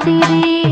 காத்திரே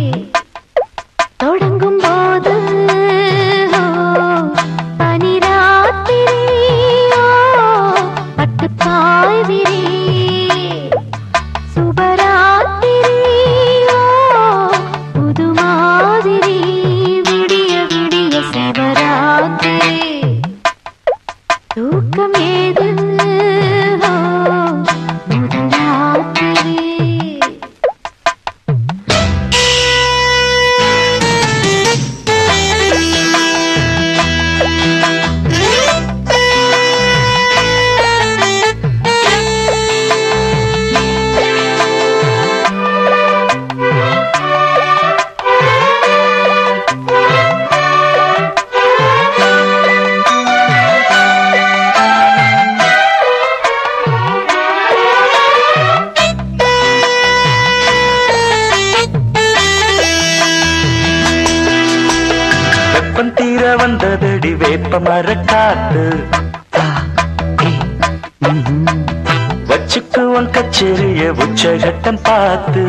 வெப்பம் தீர வந்ததடி வேப்ப மர காத்து வச்சுக்குவன் கச்சேரிய உச்சகட்டம் பார்த்து.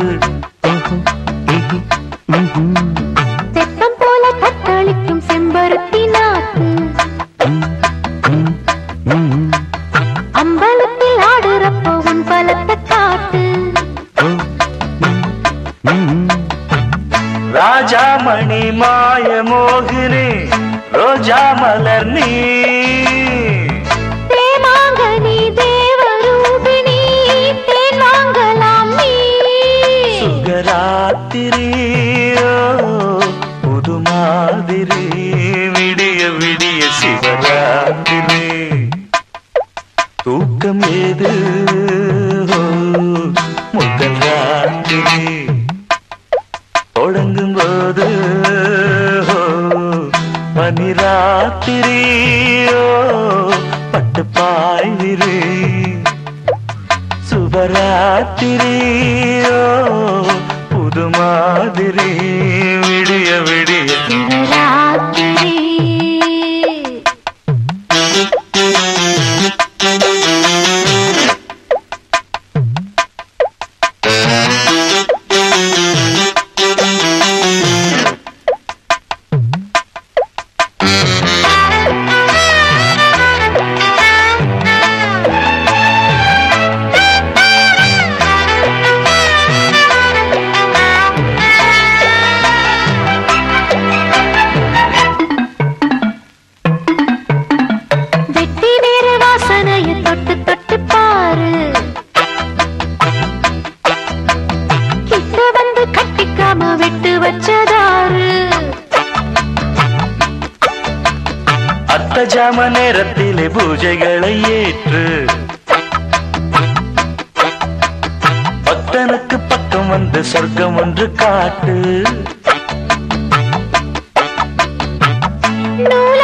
Mm-hmm. ராஜாமணி மாய மோகினி ரோஜா மலர் நீ. சுகராத்திரியோ புது மாதிரி விடிய விடிய சிவராத்திரி. தூக்கம் ஏது முதல் ராத்திரி. பனி ராத்திரியோ பட்டு பாய்விரு. சுபராத்திரியோ தொட்டு தொட்டு பாரு. வந்து கட்டிக்காம விட்டு வச்சதாரு. அத்த ஜாம நேரத்திலே பூஜைகளை ஏற்று. பக்தனுக்கு பக்கம் வந்து சொர்க்கம் ஒன்று காட்டு. நூலாடையை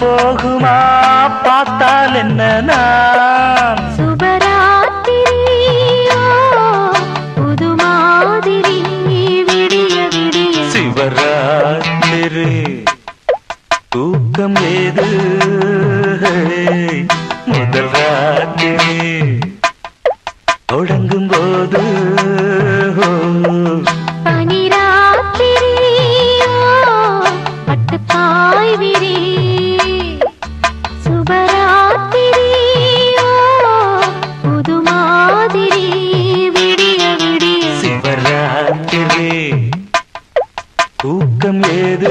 போகுமா? பார்த்தால் என்ன நான்? சுபராத்திரியோ புது மாதிரி விடிய விடிய. சிவராத்திரி தூக்கம் ஏது? முதல் ராத்திரி தொடங்கும் போது பனிராத்திரியோ பட்டு பாய் விரி. சிவராத்திரி தூக்கம் ஏது